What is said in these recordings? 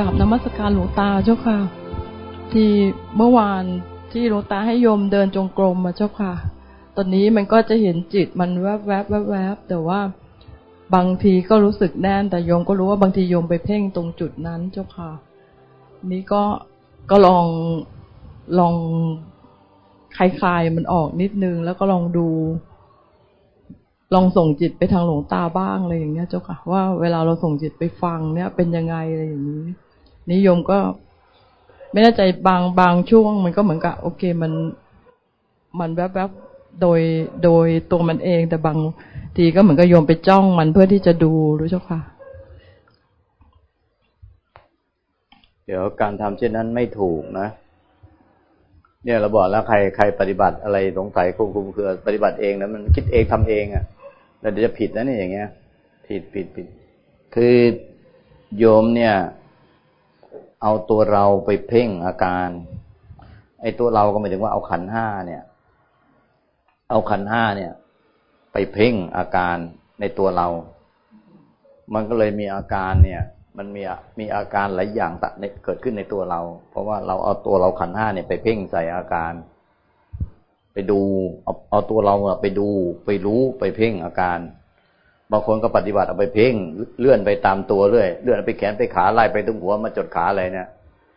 กราบนมัสการหลวงตาเจ้าค่ะ ที่เมื่อวานที่หลวงตาให้โยมเดินจงกรมมาเจ้าค่ะ ตอนนี้มันก็จะเห็นจิตมันแวบแวบแวบแวบแต่ว่าบางทีก็รู้สึกแน่น แต่โยมก็รู้ว่าบางทีโยมไปเพ่งตรงจุดนั้นเจ้าค่ะ นี่ก็ก็ลองลองคลายๆมันออกนิดนึง แล้วก็ลองดู ลองส่งจิตไปทางหลวงตาบ้างอะไรอย่างเงี้ยเจ้าค่ะ ว่าเวลาเราส่งจิตไปฟังเนี่ยเป็นยังไงอะไรอย่างนี้ นิยมก็ ไม่แน่ใจบางบางช่วง มันก็เหมือนกับ โอเคมันมันแวบๆโดยโดยตัวมันเอง แต่บางทีก็เหมือนกับโยมไปจ้องมันเพื่อที่จะดูรู้เจ้าค่ะ เดี๋ยวการทำเช่นนั้นไม่ถูกนะ เนี่ยเราบอกแล้วใครใครปฏิบัติอะไรสงสัยคุมคุมคือ ปฏิบัติเองนะมันคิดเองทำเองอะ่ะแล้วเดี๋ยวจะผิดนะเนี่ยอย่างเงี้ย ผิดผิดผิด คือโยมเนี่ย เอาตัวเราไปเพ่งอาการ ไอ้ตัวเราก็หมายถึงว่าเอาขันห้าเนี่ย เอาขันห้าเนี่ย ไปเพ่งอาการในตัวเรา มันก็เลยมีอาการเนี่ย มันมีมีอาการหลายอย่างเกิดขึ้นในตัวเรา เพราะว่าเราเอาตัวเราขันห้าเนี่ยไปเพ่งใส่อาการ ไปดู เอาเอาตัวเราไปดู ไปรู้ไปเพ่งอาการ บางคนก็ปฏิบัติเอาไปเพ่งเลื่อนไปตามตัวเรื่อยเลื่อนไปแขนไปขาไล่ไปตรงหัวมาจดขาอะไรเนี่ย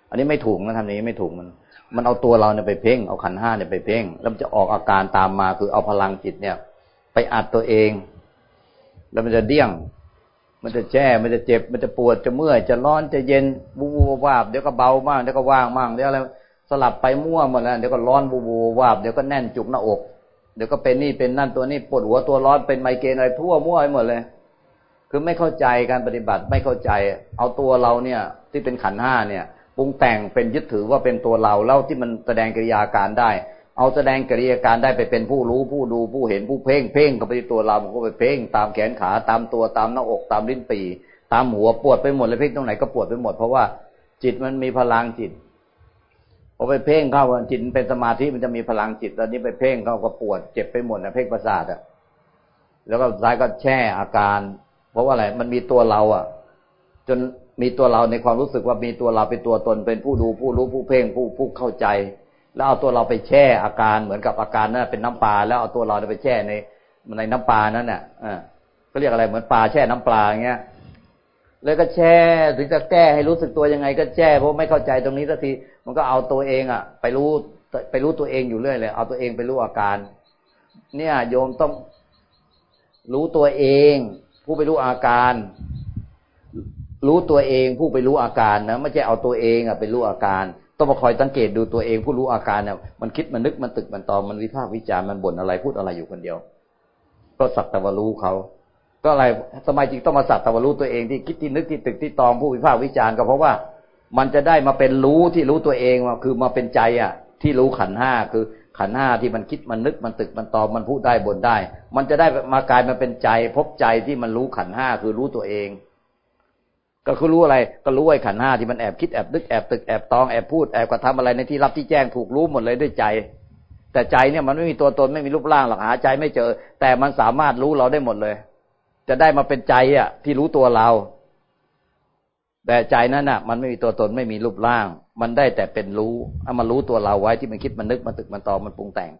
อันนี้ไม่ถูกนะทำนี้ไม่ถูกมัน มันเอาตัวเราเนี่ยไปเพ่งเอาขันห้าเนี่ยไปเพ่งแล้วมันจะออกอาการตามมาคือเอาพลังจิตเนี่ย ไปอัดตัวเอง แล้วมันจะเดี้ยง มันจะแช่มันจะเจ็บ มันจะปวดจะเมื่อยจะร้อนจะเย็นบูบูวาบเดี๋ยวก็เบามากเดี๋ยวก็ว่างมากเดี๋ยวอะไรสลับไปมั่วหมดแล้วเดี๋ยวก็ร้อนบูบูวาบเดี๋ยวก็แน่นจุกหน้าอก เดี๋ยวก็เป็นนี่เป็นนั่นตัวนี้ปวดหัวตัวร้อนเป็นไมเกรนอะไรทั่วมั่วไปหมดเลย คือไม่เข้าใจการปฏิบัติไม่เข้าใจ เอาตัวเราเนี่ย ที่เป็นขันห้าเนี่ยปรุงแต่งเป็นยึดถือว่าเป็นตัวเราแล้วที่มันแสดงกิริยาการได้ เอาแสดงกิริยาการได้ไปเป็นผู้รู้ผู้ดูผู้เห็นผู้เพ่งเพ่งกับไปตัวเรามันก็ไปเพ่งตามแขนขาตามตัวตามหน้าอกตามลิ้นปีตามหัวปวดไปหมดเลยเพ่งตรงไหนก็ปวดไปหมดเพราะว่าจิตมันมีพลังจิต พอไปเพ่งเข้าจิตเป็นสมาธิมันจะมีพลังจิตตอนนี้ไปเพ่งเข้าก็ปวดเจ็บไปหมดนะเพ่งประสาทอะแล้วก็ซ้ายก็แช่อาการ เพราะว่าอะไรมันมีตัวเราอะ จนมีตัวเราในความรู้สึกว่ามีตัวเราเป็นตัวตนเป็นผู้ดูผู้รู้ผู้เพ่งผู้ผู้เข้าใจ แล้วเอาตัวเราไปแช่อาการเหมือนกับอาการนั้นเป็นน้ำปลาแล้วเอาตัวเราไปแช่ในในน้ำปลานั้นน่ะอ่าก็เรียกอะไรเหมือนปลาแช่น้ำปลาอย่างเงี้ยเลยก็แช่ถึงจะแก้ให้รู้สึกตัวยังไง ก็แช่เพราะไม่เข้าใจตรงนี้สักที มันก็เอาตัวเองอะไปรู้ไปรู้ตัวเองอยู่เรื่อยเลย เอาตัวเองไปรู้อาการ เนี่ยโยมต้องรู้ตัวเอง ผู้ไปรู้อาการ รู้ตัวเองผู้ไปรู้อาการนะไม่ใช่เอาตัวเองอะไปรู้อาการ ต้องมาคอยสังเกตดูตัวเอง ผู้รู้อาการเนี่ยมันคิดมันนึกมันตึกมันตอมมันวิพากษ์วิจารณ์มันบ่นอะไรพูดอะไรอยู่คนเดียว ก็สักแต่ว่ารู้เขาก็อะไรสมัยจริงต้องมาสักแต่ว่ารู้ตัวเองที่คิดที่นึกที่ตึกที่ตอมผู้วิพากษ์วิจารณ์ก็เพราะว่า มันจะได้มาเป็นรู้ที่รู้ตัวเองว่าคือมาเป็นใจอะ ที่รู้ขันห้าคือขันห้าที่มันคิดมันนึกมันตึกมันตอมมันพูดได้บ่นได้ มันจะได้มากลายมาเป็นใจ พบใจที่มันรู้ขันห้าคือรู้ตัวเอง ก็คือรู้อะไร ก็รู้ไอ้ขันห้าที่มันแอบคิดแอบนึกแอบตึกแอบตองแอบพูดแอบกระทำอะไรในที่รับที่แจ้งถูกรู้หมดเลยด้วยใจ แต่ใจเนี่ยมันไม่มีตัวตนไม่มีรูปร่างหรอกหาใจไม่เจอ แต่มันสามารถรู้เราได้หมดเลย จะได้มาเป็นใจอะ ที่รู้ตัวเรา แต่ใจนั้นอะ มันไม่มีตัวตนไม่มีรูปร่าง มันได้แต่เป็นรู้เอามารู้ตัวเราไว้ที่มันคิดมันนึกมันตึกมันตอมันปรุงแต่ง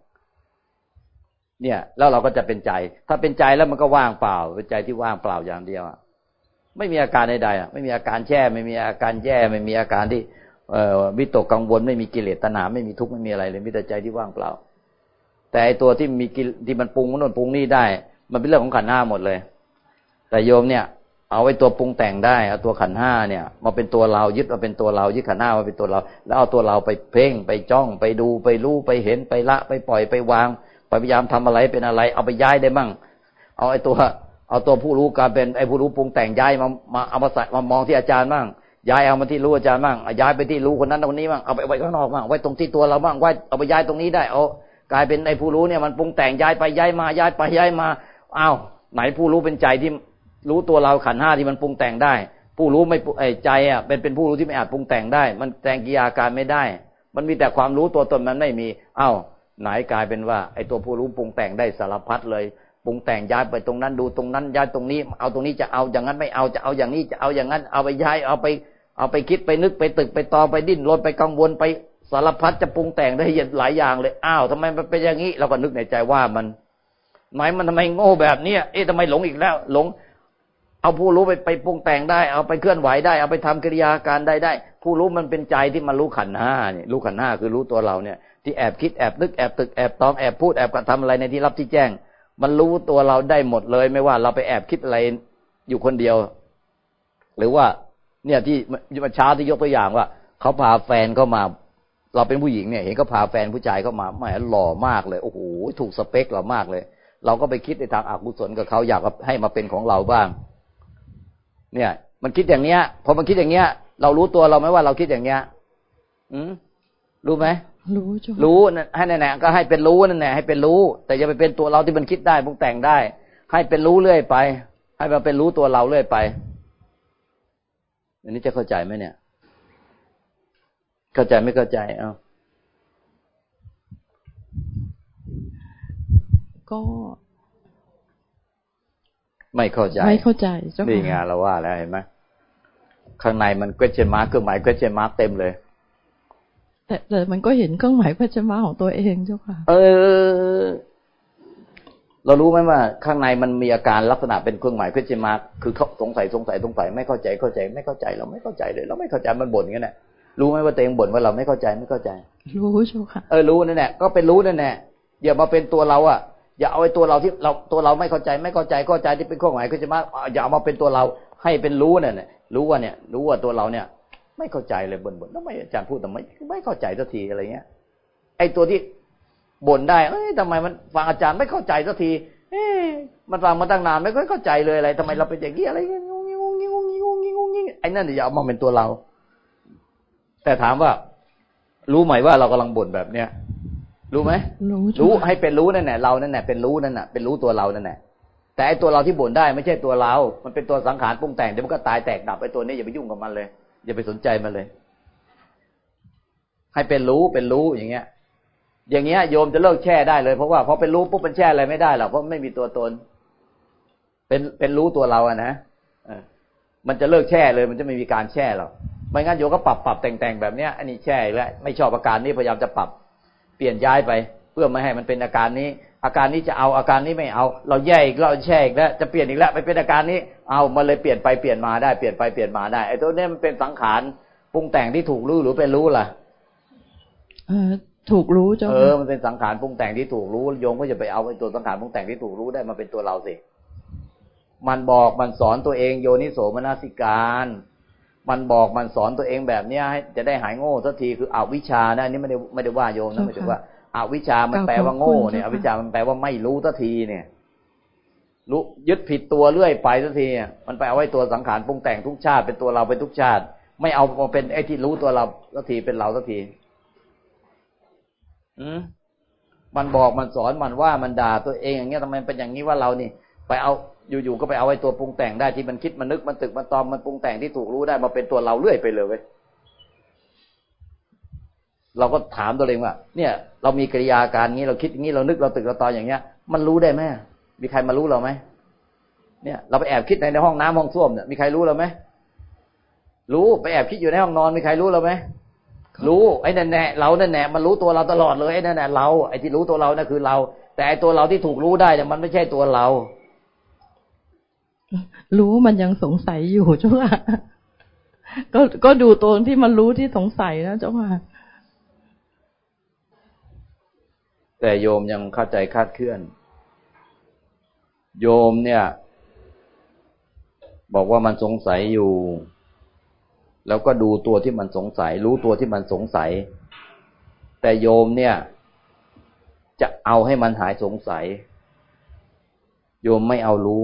เนี่ย แล้วเราก็จะเป็นใจ ถ้าเป็นใจแล้วมันก็ว่างเปล่า เป็นใจที่ว่างเปล่าอย่างเดียวอะไม่มีอาการใดๆอะไม่มีอาการแช่ ไม่มีอาการแย่ไม่มีอาการที่เอ่อวิตกกังวลไม่มีกิเลสตัณหาไม่มีทุกข์ไม่มีอะไรเลยมีแต่ใจที่ว่างเปล่า แต่ไอตัวที่มีกิที่มันปรุงมันนปรุงนี่ได้ มันเป็นเรื่องของขันห้าหมดเลย แต่โยมเนี่ย เอาไว้ตัวปรุงแต่งได้เอาตัวขันห้าเนี่ย มาเป็นตัวเรายึดมาเป็นตัวเรายึดขันห้ามาเป็นตัวเรา แล้วเอาตัวเราไปเพ่งไปจ้องไปดูไปรู้ไปเห็นไปละไปปล่อยไปวางพยายามทำอะไรเป็นอะไร เอาไปย้ายได้มั่ง เอาไอ้ตัว เอาตัวผู้รู้การเป็นไอ้ผู้รู้ปรุงแต่งย้ายมามาเอามาใส่มามองที่อาจารย์บ้างย้ายเอามาที่รู้อาจารย์บ้างย้ายไปที่รู้คนนั้นคนนี้บ้างเอาไปไว้ข้างนอกบ้างไว้ตรงที่ตัวเราบ้างไว้เอาไปย้ายตรงนี้ได้เอากลายเป็นไอ้ผู้รู้เนี่ยมันปรุงแต่งย้ายไปย้ายมาย้ายไปย้ายมาอ้าวไหนผู้รู้เป็นใจที่ รู้ตัวเราขันห้าที่มันปรุงแต่งได้ ผู้รู้ไม่ไอ้ใจอะเป็นเป็นผู้รู้ที่ไม่อาจปรุงแต่งได้ มันแต่งกิริยาการไม่ได้ มันมีแต่ความรู้ตัวตนมันไม่มี เอ้า ไหนกลายเป็นว่า ไอ้ตัวผู้รู้ปรุงแต่งได้สารพัดเลยปรุงแต่งย้ายไปตรงนั้นดูตรงนั้นย้ายตรงนี้ เอาตรงนี้จะเอาอย่างนั้นไม่เอาจะเอาอย่างนี้จะเอาอย่างนั้น เอาไปย้ายเอาไป เอาไปคิดไปนึกไปตึกไปตองไปดิ้นรนไปกังวลไปสารพัดจะปรุงแต่งได้หลายอย่างเลยอ้าวทำไมมันเป็นอย่างนี้เราก็นึกในใจว่ามันหมายมันทำไมโง่แบบเนี้ยเอ๊ะทำไมหลงอีกแล้ว หลง เอาผู้รู้ไปไปปรุงแต่งได้ เอาไปเคลื่อนไหวได้ เอาไปทำกิริยาการได้ได้ ผู้รู้มันเป็นใจที่มันรู้ขันห้าเนี่ยรู้ขันห้าคือรู้ตัวเราเนี่ย ที่แอบคิดแอบนึกแอบตึกแอบตองแอบพูดแอบกระทำอะไรในที่รับที่แจ้ง มันรู้ตัวเราได้หมดเลย ไม่ว่าเราไปแอบคิดอะไรอยู่คนเดียว หรือว่า เนี่ยที่มาช้าที่ยกตัวอย่างว่าเขาพาแฟนเข้ามา เราเป็นผู้หญิงเนี่ย เห็นก็พาแฟนผู้ชายเข้ามาแหมหล่อมากเลยโอ้โหถูกสเปคเรามากเลย เราก็ไปคิดในทางอกุศลกับเขาอยากให้มาเป็นของเราบ้าง เนี่ย มันคิดอย่างเนี้ยพอมันคิดอย่างเนี้ย เรารู้ตัวเราไหมว่าเราคิดอย่างเนี้ย อืมรู้ไหมรู้จ้ะรู้ให้แน่ๆก็ให้เป็นรู้นั่นแหละให้เป็นรู้ แต่อย่าไปเป็นตัวเราที่มันคิดได้ปรุงแต่งได้ ให้เป็นรู้เรื่อยไป ให้มาเป็นรู้ตัวเราเรื่อยไป อันนี้จะเข้าใจไหมเนี่ย เข้าใจไม่เข้าใจเอ้าก็ ไม่เข้าใจไม่เข้าใจเจ้าค่ะนี่ไงเราว่าแล้วเห็นไหมข้างในมัน question mark เครื่องหมาย question mark เต็มเลย แต่แต่มันก็เห็นเครื่องหมาย question mark ของตัวเองเจ้าค่ะ เออ เรารู้ไหมว่า ข้างในมันมีอาการลักษณะเป็นเครื่องหมาย question mark คือเขาสงสัยสงสัยสงสัยไม่เข้าใจเข้าใจ ไม่เข้าใจเราไม่เข้าใจเลย เราไม่เข้าใจมันบ่นอย่างนี้แหละรู้ไหมว่าตัวเองบ่นว่าเราไม่เข้าใจไม่เข้าใจ รู้ชูค่ะ เออรู้นั่นแหละก็เป็นรู้นั่นแหละอย่ามาเป็นตัวเราอะ อย่าเอาไอ้ตัวเราที่เราตัวเราไม่เข้าใจไม่เข้าใจเข้าใจที่เป็นข้อหมายคือจะมาอย่าเอามาเป็นตัวเราให้เป็นรู้เนั่นแหละรู้ว่าเนี่ย รู้ว่าตัวเราเนี่ย ไม่เข้าใจเลยบ่นบ่นทำไมอาจารย์พูดทำไมไม่เข้าใจสักทีอะไรเงี้ย ไอ้ตัวที่บ่นได้ เอ้ยทำไมมันฟังอาจารย์ไม่เข้าใจสักที เอ๊มันฟังมาตั้งนานไม่ค่อยเข้าใจเลยอะไรทำไมเราเป็นอย่างนี้อะไรเงี้ยงงงงงงงงงงไอ้นั่นอย่าเอามาเป็นตัวเรา แต่ถามว่า รู้ไหมว่าเรากำลังบ่นแบบเนี้ย รู้ไหมรู้รู้ให้เป็นรู้นั่นแหละเรานั่นแหละเป็นรู้นั่นแหละเป็นรู้ตัวเรานั่นแหละแต่ไอตัวเราที่บ่นได้ไม่ใช่ตัวเรา มันเป็นตัวสังขารปรุงแต่งเดี๋ยวมันก็ตายแตกดับไอตัวนี้อย่าไปยุ่งกับมันเลย อย่าไปสนใจมันเลย ให้เป็นรู้เป็นรู้อย่างเงี้ย อย่างเงี้ยโยมจะเลิกแช่ได้เลยเพราะว่าพอเป็นรู้ปุ๊บมันแช่อะไรไม่ได้หรอกเพราะไม่มีตัวตน เป็นเป็นรู้ตัวเราอะนะมันจะเลิกแช่เลยมันจะไม่มีการแช่หรอกไม่งั้นโยก็ปรับปรับแต่งแต่งแบบเนี้ยอันนี้แช่แล้วไม่ชอบอาการนี้พยายามจะปรับเปลี่ยนย้ายไป เพื่อไม่ให้มันเป็นอาการนี้ อาการนี้จะเอาอาการนี้ไม่เอา เราแย่อีกเราแช่อีกแล้วจะเปลี่ยนอีกแล้วไปเป็นอาการนี้ เอามันเลยเปลี่ยนไปเปลี่ยนมาได้เปลี่ยนไปเปลี่ยนมาได้ไอ้ตัวนี้มันเป็นสังขารปรุงแต่งที่ถูกรู้หรือเป็นรู้ล่ะเออถูกรู้จ้าเออมันเป็นสังขารปรุงแต่งที่ถูกรู้โยมก็จะไปเอาไอ้ตัวสังขารปรุงแต่งที่ถูกรู้ได้มาเป็นตัวเราสิมันบอกมันสอนตัวเองโยนิโสมนสิการ มันบอกมันสอนตัวเองแบบเนี้ยให้จะได้หายโง่สักทีคืออวิชานะอันนี้ไม่ได้ไม่ได้ว่าโยมนะไม่ได้ว่าอวิชามันแปลว่าโง่เนี่ยอวิชามันแปลว่าไม่รู้สักทีเนี่ย รู้ยึดผิดตัวเรื่อยไปสักทีมันไปเอาไว้ตัวสังขารปรุงแต่งทุกชาติเป็นตัวเราเป็นทุกชาติ ไม่เอามาเป็นไอ้ที่รู้ตัวเราสักทีเป็นเราสักทีอืมมันบอกมันสอนมันว่ามันด่าตัวเองอย่างเงี้ยทำไมเป็นอย่างนี้ว่าเรานี่ ไปเอาอยู่ๆก็ไปเอาไอ้ตัวปรุงแต่งได้ที่มันคิดมันนึกมันตึกมันตอมมันปรุงแต่งที่ถูกรู้ได้มาเป็นตัวเราเรื่อยไปเลยเว้ยเราก็ถามตัวเองว่า เนี่ย เรามีกิริยาการงี้เราคิดอย่างนี้เรานึกเราตึกเราตออย่างเงี้ย มันรู้ได้ไหมมีใครมารู้เราไหมเนี่ย เราไปแอบคิดในในห้องน้ำห้องส้วมเนี่ยมีใครรู้เราไหมรู้ไปแอบคิดอยู่ในห้องนอนมีใครรู้เราไหมรู้ไอ้นั่นแน่เรานั่นแน่มันรู้ตัวเราตลอดเลยไอ้นั่นแน่เราไอ้ที่รู้ตัวเรานั่นคือเรา แต่ไอ้ตัวเราที่ถูกรู้ได้เนี่ยมันไม่ใช่ตัวเรา รู้มันยังสงสัยอยู่เจ้าค่ะก็ก็ดูตัวที่มันรู้ที่สงสัยนะเจ้าค่ะแต่โยมยังเข้าใจคาดเคลื่อน โยมเนี่ย บอกว่ามันสงสัยอยู่ แล้วก็ดูตัวที่มันสงสัย รู้ตัวที่มันสงสัย แต่โยมเนี่ย จะเอาให้มันหายสงสัย โยมไม่เอารู้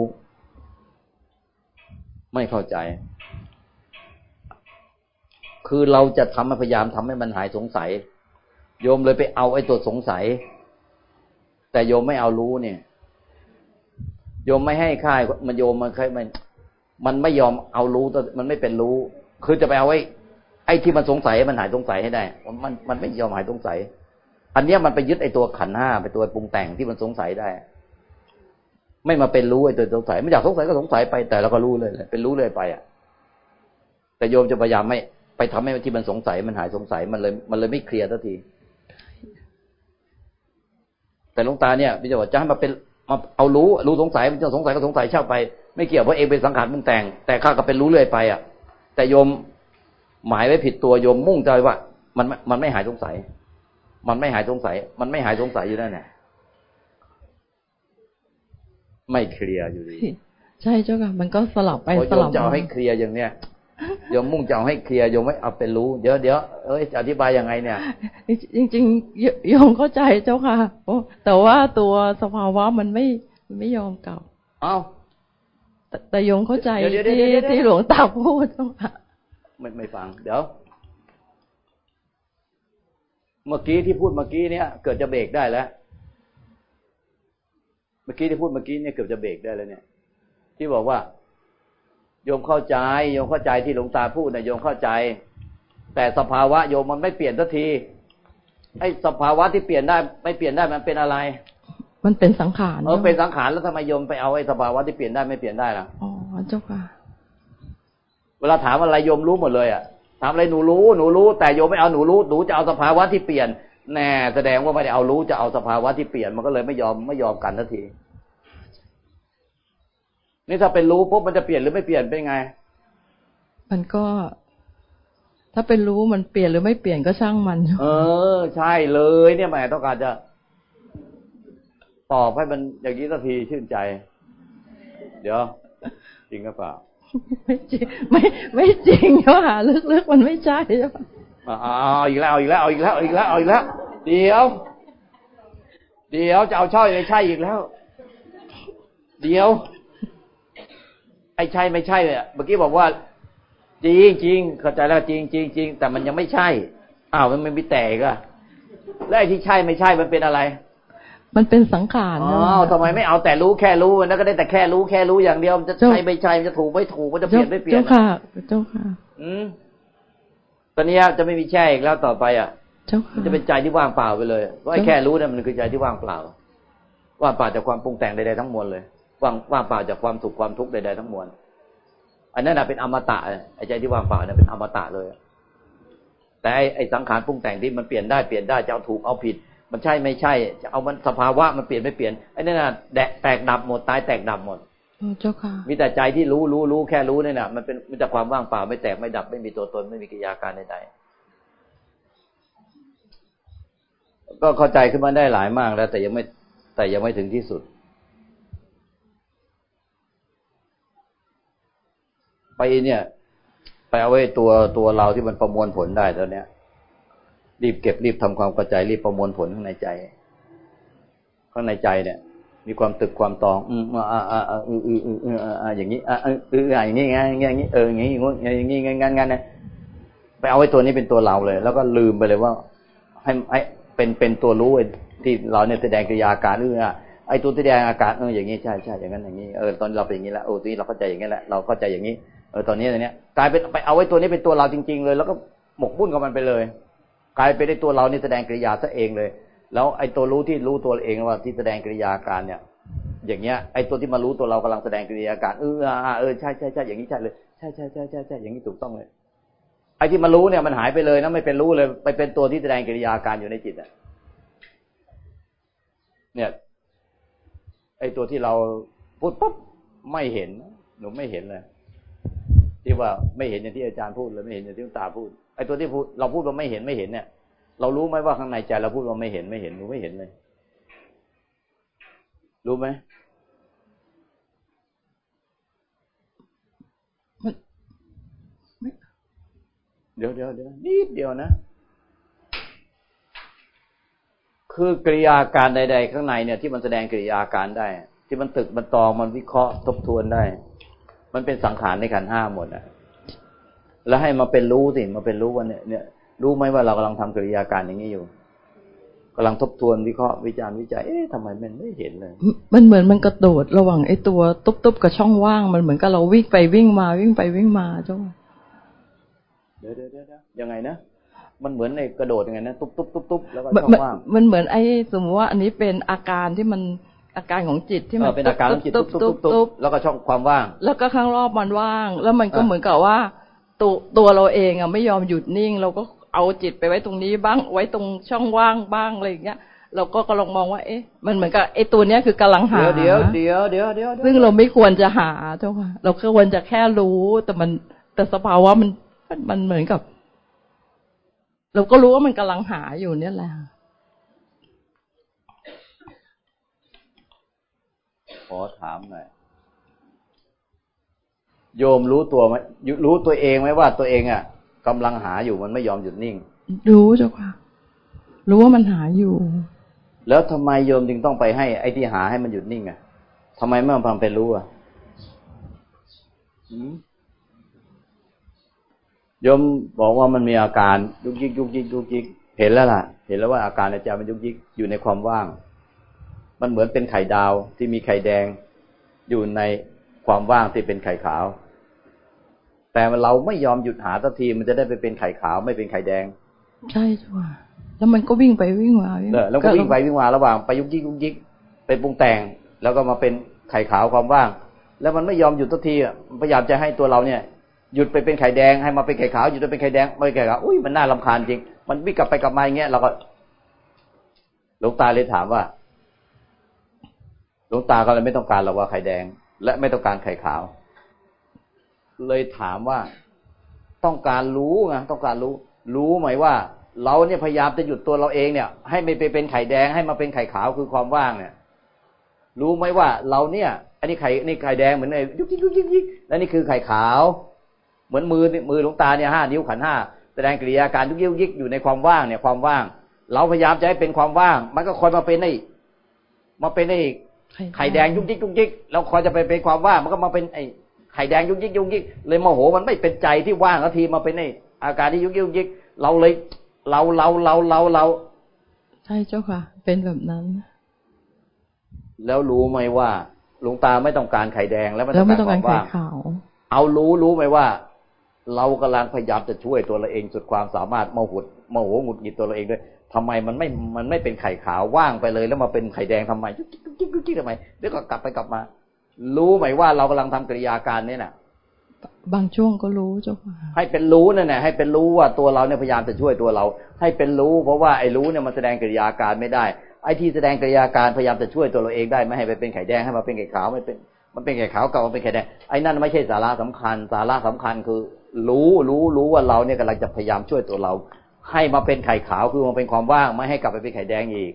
ไม่เข้าใจ คือเราจะทำพยายามทำให้มันหายสงสัย โยมเลยไปเอาไอ้ตัวสงสัย แต่โยมไม่เอารู้เนี่ย โยมไม่ให้ค่ายมันโยมมันเคยมันมันไม่ยอมเอารู้ตัวมันไม่เป็นรู้ คือจะไปเอาไอ้ไอ้ที่มันสงสัยมันหายสงสัยให้ได้ มันมันไม่ยอมหายสงสัย อันเนี้ยมันไปยึดไอ้ตัวขันห้าไปตัวปรุงแต่งที่มันสงสัยได้ ไม่มาเป็นรู้ไอ้ตัวสงสัยไม่อยากสงสัยก็สงสัยไปแต่เราก็รู้เลยเป็นรู้เลยไปอะ แต่โยมจะพยายามไม่ไปทำให้ที่มันสงสัยมันหายสงสัยมันเลย มันเลยไม่เคลียร์สักที แต่หลวงตาเนี่ยพี่จะบอกจะให้มาเป็นมาเอารู้รู้สงสัยมันจะสงสัยก็สงสัยเช่าไป ไม่เกี่ยวเพราะเองเป็นสังขารมุงแต่ง แต่ข้าก็เป็นรู้เรื่อยไปอะ แต่โยมหมายไว้ผิดตัวโยมมุ่งใจว่า มันมันไม่หายสงสัย มันไม่หายสงสัย มันไม่หายสงสัยอยู่นั่นแหละ ไม่เคลียร์อยู่ดี ใช่เจ้าค่ะ มันก็สลับไปสลับมาจะเอาให้เคลียร์อย่างเนี้ยโยมมุ่งจะเอาให้เคลียร์โยมไม่เอาไปรู้ เดี๋ยวเดี๋ยวเอ้ยจะอธิบายยังไงเนี่ย จริงๆโยมเข้าใจเจ้าค่ะแต่ว่าตัวสภาวะมันไม่ไม่ยอมกลับเอ้าแต่โยมเข้าใจที่ที่หลวงตาพูดเจ้าค่ะไม่ไม่ฟัง เดี๋ยว เมื่อกี้ที่พูดเมื่อกี้เนี่ย เกิดจะเบรกได้แล้วเมื่อกี้ที่พูดเมื่อกี้เนี่ยเกือบจะเบรกได้แล้วเนี่ย ที่บอกว่าโยมเข้าใจโยมเข้าใจที่หลวงตาพูดนะโยมเข้าใจ แต่สภาวะโยมมันไม่เปลี่ยนสักทีไอ้สภาวะที่เปลี่ยนได้ ไม่เปลี่ยนได้มันเป็นอะไร มันเป็นสังขารเออเป็นสังขารแล้วทำไมโยมไปเอาไอ้สภาวะที่เปลี่ยนได้ไม่เปลี่ยนได้ล่ะอ๋อเจ้าค่ะ เวลาถามอะไรโยมรู้หมดเลยอะถามอะไรหนูรู้หนูรู้ แต่โยมไม่เอาหนูรู้หนูจะเอาสภาวะที่เปลี่ยน แน่แสดงว่าไม่ได้เอารู้จะเอาสภาวะที่เปลี่ยนมันก็เลยไม่ยอมไม่ยอมกันทันที นี่ถ้าเป็นรู้ปุ๊บมันจะเปลี่ยนหรือไม่เปลี่ยนเป็นไง มันก็ ถ้าเป็นรู้มันเปลี่ยนหรือไม่เปลี่ยนก็ช่างมัน เออ ใช่เลย เนี่ยแม่ต้องการจะตอบให้มันอย่างนี้สักทีชื่นใจ เดี๋ยว จริงหรือเปล่า ไม่จริง ไม่ไม่จริงเนาะหาลึกๆมันไม่ใช่ใช่ปะ อ๋ออีกแล้วอีกแล้วอีกแล้วอีกแล้วอีกแล้ว เดี๋ยว เดี๋ยวจะเอาช่อยไม่ใช่อีกแล้ว เดี๋ยวไอ้ใช่ไม่ใช่เนี่ยเมื่อกี้บอกว่า จริงจริงเข้าใจแล้วจริงจริงจริงแต่มันยังไม่ใช่อ้าวมันไม่มีแตกอะแล้วไอ้ที่ใช่ไม่ใช่มันเป็นอะไร มันเป็นสังขารอ๋อทำไมไม่เอาแต่รู้แค่รู้มันก็ได้แต่แค่รู้แค่รู้อย่างเดียวมันจะใช่ไม่ใช่มันจะถูกไม่ถูกมันจะเปลี่ยนไม่เปลี่ยนเจ้าค่ะ เจ้าค่ะ อืม ตอนนี้จะไม่มีแช่อีกแล้วต่อไปอะเจ้าค่ะจะเป็นใจที่ว่างเปล่าไปเลยเพราะไอ้แค่รู้เนี่ยมันคือใจที่ว่างเปล่า ว่างเปล่าจากความปรุงแต่งใดๆทั้งมวลเลย ว่างว่างเปล่าจากความสุขความทุกข์ใดๆทั้งมวลอันนั้นเป็นอมตะไอ้ใจที่ว่างเปล่าเนี่ยเป็นอมตะเลย แต่ไอ้สังขารปรุงแต่งที่มันเปลี่ยนได้เปลี่ยนได้จะเอาถูกเอาผิด มันใช่ไม่ใช่ จะเอามันสภาวะมันเปลี่ยนไม่เปลี่ยนไอ้นั่นน่ะแตกดับหมดตายแตกดับหมด เจ้าค่ะมีแต่ใจที่รู้รู้รู้แค่รู้เนี่ยนะมันเป็นมันจะความว่างเปล่าไม่แตกไม่ดับไม่มีตัวตนไม่มีกิยาการใดๆก็เข้าใจขึ้นมาได้หลายมากแล้ว แต่ยังไม่แต่ยังไม่ถึงที่สุด ไปเนี่ยไปเอาไว้ตัวตัวเราที่มันประมวลผลได้ตอนเนี้ย รีบเก็บรีบทำความเข้าใจรีบประมวลผลข้างในใจ ข้างในใจเนี่ย มีความตึกความตองอืมอ่าอ่าอ่าอืออืออืออืออ่าอย่างนี้อ่าอืออืออย่างนี้ไงอย่างนี้เอออย่างนี้อย่างนี้งั้นงั้นเนี่ยไปเอาไว้ตัวนี้เป็นตัวเราเลย แล้วก็ลืมไปเลยว่า ให้ให้เป็นเป็นตัวรู้ที่เราเนี่ยแสดงกิริยาการเออไอ้ตัวแสดงอาการเอออย่างนี้ใช่ใช่อย่างนั้นอย่างนี้เออตอนเราเป็นอย่างนี้แล้วโอ้ทีนี้เราเข้าใจอย่างนี้แหละเราเข้าใจอย่างนี้เออตอนนี้ตัวเนี้ยกลายเป็นไปเอาไว้ตัวนี้เป็นตัวเราจริง ๆ เลย แล้วก็หมกบุ่นกับมันไปเลย กลายเป็นในตัวเรานี่แสดงกิริยาซะเองเลย แล้วไอ้ตัวรู้ที่รู้ตัวเองว่าที่แสดงกิริยาการเนี่ย อย่างเงี้ยไอ้ตัวที่มารู้ตัวเรากำลังแสดงกิริยาการเออเออใช่ใช่ใช่อย่างนี้ใช่เลยใช่ใช่ใช่ใช่ใช่อย่างนี้ถูกต้องเลยไอ้ที่มารู้เนี่ยมันหายไปเลยนะไม่เป็นรู้เลย ไปเป็นตัวที่แสดงกิริยาการอยู่ในจิตอะเนี่ย ไอ้ตัวที่เราพูดปุ๊บไม่เห็น หนูไม่เห็นเลยที่ว่าไม่เห็นอย่างที่อาจารย์พูดเลยไม่เห็นอย่างที่ตาพูดไอ้ตัวที่พูดเราพูดว่าไม่เห็นไม่เห็นเนี่ย เรารู้ไหมว่าข้างในใจเราพูดว่าไม่เห็นไม่เห็นหนูไม่เห็นเลย รู้ไหมเดี๋ยวเดี๋ยวเดี๋ยวนิดเดียวนะ คือกริยาการใด ๆ ข้างในเนี่ยที่มันแสดงกริยาการได้ ที่มันตึกมันตองมันวิเคราะห์ทบทวนได้ มันเป็นสังขารในขันห้าหมดอะแล้วให้มาเป็นรู้สิมาเป็นรู้ว่าเนี่ยเนี่ย รู้ไหมว่าเรากำลังทำกิริยาการอย่างนี้อยู่กำลังทบทวนวิเคราะห์วิจารณ์วิจัย เอ๊ะทำไมมันไม่เห็นเลย มันเหมือนมันกระโดดระหว่างไอ้ตัวตุ๊บๆกับช่องว่าง มันเหมือนกับเราวิ่งไปวิ่งมาวิ่งไปวิ่งมาจ้าเดี๋ยวเดี๋ยวเดี๋ยวยังไงนะ มันเหมือนในกระโดดยังไงนะตุ๊บตุ๊บตุ๊บตุ๊บแล้วก็ช่องว่าง มันเหมือนไอ้สมมติว่าอันนี้เป็นอาการที่มันอาการของจิตที่มันเป็นอาการของจิตตุ๊บตุ๊บตุ๊บแล้วก็ช่องความว่าง แล้วก็ข้างรอบมันว่าง แล้วมันก็เหมือนกับว่าตัวตัวเราเองอะไม่ยอมหยุดนิ่ง เราก็ เอาจิตไปไว้ตรงนี้บ้างไว้ตรงช่องว่างบ้างอะไรอย่างเงี้ยเราก็กำลังมองว่า เอ๊ะ มันเหมือนกับไอ้ตัวเนี้ยคือกำลังหาเดี๋ยวเดี๋ยวเดี๋ยวเดี๋ยวซึ่งเราไม่ควรจะหาเจ้าค่ะเราควรจะแค่รู้ แต่มันแต่สภาวะมันมันเหมือนกับ เราก็รู้ว่ามันกำลังหาอยู่เนี่ยแหละขอถามหน่อยโยมรู้ตัวไหมรู้ตัวเองไหมว่าตัวเองอะ กำลังหาอยู่มันไม่ยอมหยุดนิ่ง รู้เจ้าค่ะ รู้ว่ามันหาอยู่ แล้วทำไมโยมจึงต้องไปให้ไอ้ที่หาให้มันหยุดนิ่งอะทำไมไม่มาเป็นรู้อะโยมบอกว่ามันมีอาการยุกยิกยุกยิกยุกยิกเห็นแล้วล่ะ เห็นแล้วว่าอาการในใจมันยุกยิกอยู่ในความว่าง มันเหมือนเป็นไข่ดาวที่มีไข่แดงอยู่ในความว่างที่เป็นไข่ขาว แต่เราไม่ยอมหยุดหาสักทีมันจะได้ไปเป็นไข่ขาวไม่เป็นไข่แดง ใช่จ้ะแล้วมันก็วิ่งไปวิ่งมาแล้วก็วิ่งไปวิ่งมาระหว่างไปยุกยิกยุกยิกไปปรุงแต่ง แล้วก็มาเป็นไข่ขาวความว่าง แล้วมันไม่ยอมหยุดสักทีอะพยายามจะให้ตัวเราเนี่ยหยุดไปเป็นไข่แดงให้มาเป็นไข่ขาวหยุดไปเป็นไข่แดงไม่ไข่ขาวอุ้ยมันน่าลำคาญจริง มันวิ่งกลับไปกลับมาอย่างเงี้ยเราก็หลวงตาเลยถามว่าหลวงตาก็เลยไม่ต้องการหรอกว่าไข่แดง และไม่ต้องการไข่ขาว เลยถามว่าต้องการรู้ไงต้องการรู้ รู้ไหมว่า เราเนี่ยพยายามจะหยุดตัวเราเองเนี่ย ให้ไม่ไปเป็นไข่แดงให้มาเป็นไข่ขาวคือความว่างเนี่ย รู้ไหมว่าเราเนี่ย อันนี้ไข่นี่ไข่แดงเหมือนไอ้ยุกยิกยุกยิกยิกแล้วนี่คือไข่ขาว เหมือนมือมือหลวงตาเนี่ยห้านิ้วขันห้าแสดงกิริยาการยุกยิกยิกอยู่ในความว่างเนี่ยความว่าง เราพยายามจะให้เป็นความว่าง มันก็คอยมาเป็นไอ้มาเป็นไอ้ไข่แดงยุกยิกยุกยิกเราคอยจะไปเป็นความว่างมันก็มาเป็นไอ้ ไข่แดงยุกยิกยุกยิกเลยโมโหมันไม่เป็นใจที่ว่างแล้วทีมาเป็นไอ้อาการที่ยุกยิกยุกยิกเราเลยเราเราเราเราเราใช่เจ้าค่ะ เป็นแบบนั้น แล้วรู้ไหมว่าหลวงตาไม่ต้องการไข่แดงแล้วไม่แล้วไม่ต้ต้อองงกาการรความไข่ว่างขาวเอารู้รู้ไหมว่า เรากำลังพยายามจะช่วยตัวเราเองสุดความสามารถโมโหโมโหหงุดหงิดตัวเราเองด้วยทำไมมันไม่มันไม่เป็นไข่ขาวว่างไปเลย แล้วมาเป็นไข่แดงทำไมยุกยิกยุกยิกยุกยิกทำไมเดี๋ยวก็กลับไปกลับมา รู้ไหมว่าเรากำลังทำกิริยาการเนี่ยน่ะบางช่วงก็รู้เจ้าค่ะให้เป็นรู้นั่นแหละให้เป็นรู้ว่าตัวเราเนี่ยพยายามจะช่วยตัวเรา ให้เป็นรู้ เพราะว่าไอ้รู้เนี่ยมันแสดงกิริยาการไม่ได้ ไอ้ที่แสดงกิริยาการพยายามจะช่วยตัวเราเองได้ไม่ให้ไปเป็นไข่แดงให้มาเป็นไข่ขาวไม่เป็น มันเป็นไข่ขาวกลับมาเป็นไข่แดงไอ้นั่นไม่ใช่สาระสำคัญ สาระสำคัญคือ รู้รู้รู้ว่าเราเนี่ยกำลังจะพยายามช่วยตัวเรา ให้มาเป็นไข่ขาวคือมันเป็นความว่างไม่ให้กลับไปเป็นไข่แดงอีก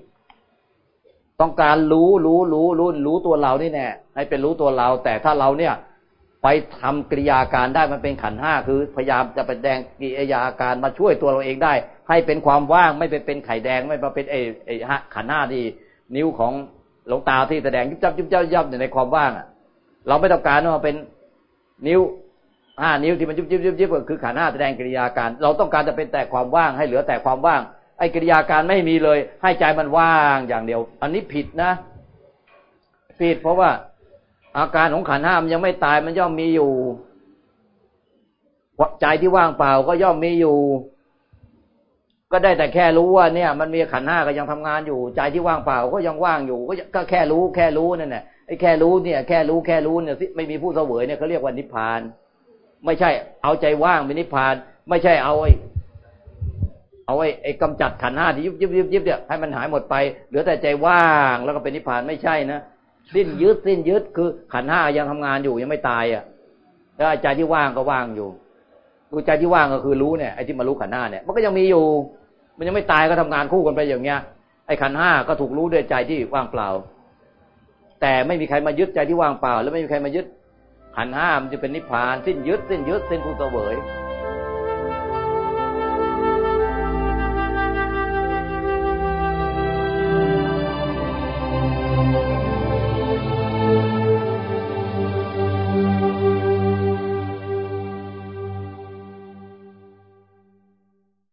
ต้องการรู้รู้รู้รู้รู้ตัวเรานี่แน่ให้เป็นรู้ตัวเรา แต่ถ้าเราเนี่ย ไปทำกิริยาการได้มันเป็นขันห้าคือ พยายามจะแสดงกิริยาการมาช่วยตัวเราเองได้ ให้เป็นความว่างไม่ไปเป็นไข่แดงไม่มาเป็นไอ้ไอ้ขันห้าที่นิ้วของหลวงตาที่แสดงยุบยับยุบยับยับอยู่ในความว่างอะ เราไม่ต้องการว่าเป็นนิ้วห้านิ้วที่มันยุบยุบยุบยุบคือขันห้าแสดงกิริยาการ เราต้องการจะเป็นแต่ความว่างให้เหลือแต่ความว่าง อ้กิริยาการไม่มีเลย ให้ใจมันว่างอย่างเดียว อันนี้ผิดนะ ผิดเพราะว่า อาการของขันห้ามยังไม่ตายมันย่อมมีอยู่ใจที่ว่างเปล่าก็ย่อมมีอยู่ ก็ได้แต่แค่รู้ว่าเนี่ย มันมีขันห้าก็ยังทำงานอยู่ ใจที่ว่างเปล่าก็ยังว่างอยู่ก็ก็แค่รู้แค่รู้นั่นแหละไอ้แค่รู้เนี่ย แค่รู้แค่รู้เนี่ยไม่มีผู้เสวยเนี่ยเขาเรียกว่านิพพาน ไม่ใช่เอาใจว่างเป็นนิพพาน ไม่ใช่เอาไอ้ เอาไอ้ไอ้กำจัดขันห้าที่ยุบยุบยุบยุบเนี่ยให้มันหายหมดไป เหลือแต่ใจว่างแล้วก็เป็นนิพพานไม่ใช่นะสิ้นยึดสิ้นยึดคือขันห้ายังทำงานอยู่ยังไม่ตายอะแล้วใจที่ว่างก็ว่างอยู่คือใจที่ว่างก็คือรู้เนี่ยไอ้ที่มารู้ขันห้าเนี่ยมันก็ยังมีอยู่ มันยังไม่ตายก็ทำงานคู่กันไปอย่างเงี้ยไอ้ขันห้าก็ถูกรู้ด้วยใจที่ว่างเปล่า แต่ไม่มีใครมายึดใจที่ว่างเปล่า แล้วไม่มีใครมายึดขันห้ามันจะเป็นนิพพาน สิ้นยึดสิ้นยึดสิ้นผู้เสวย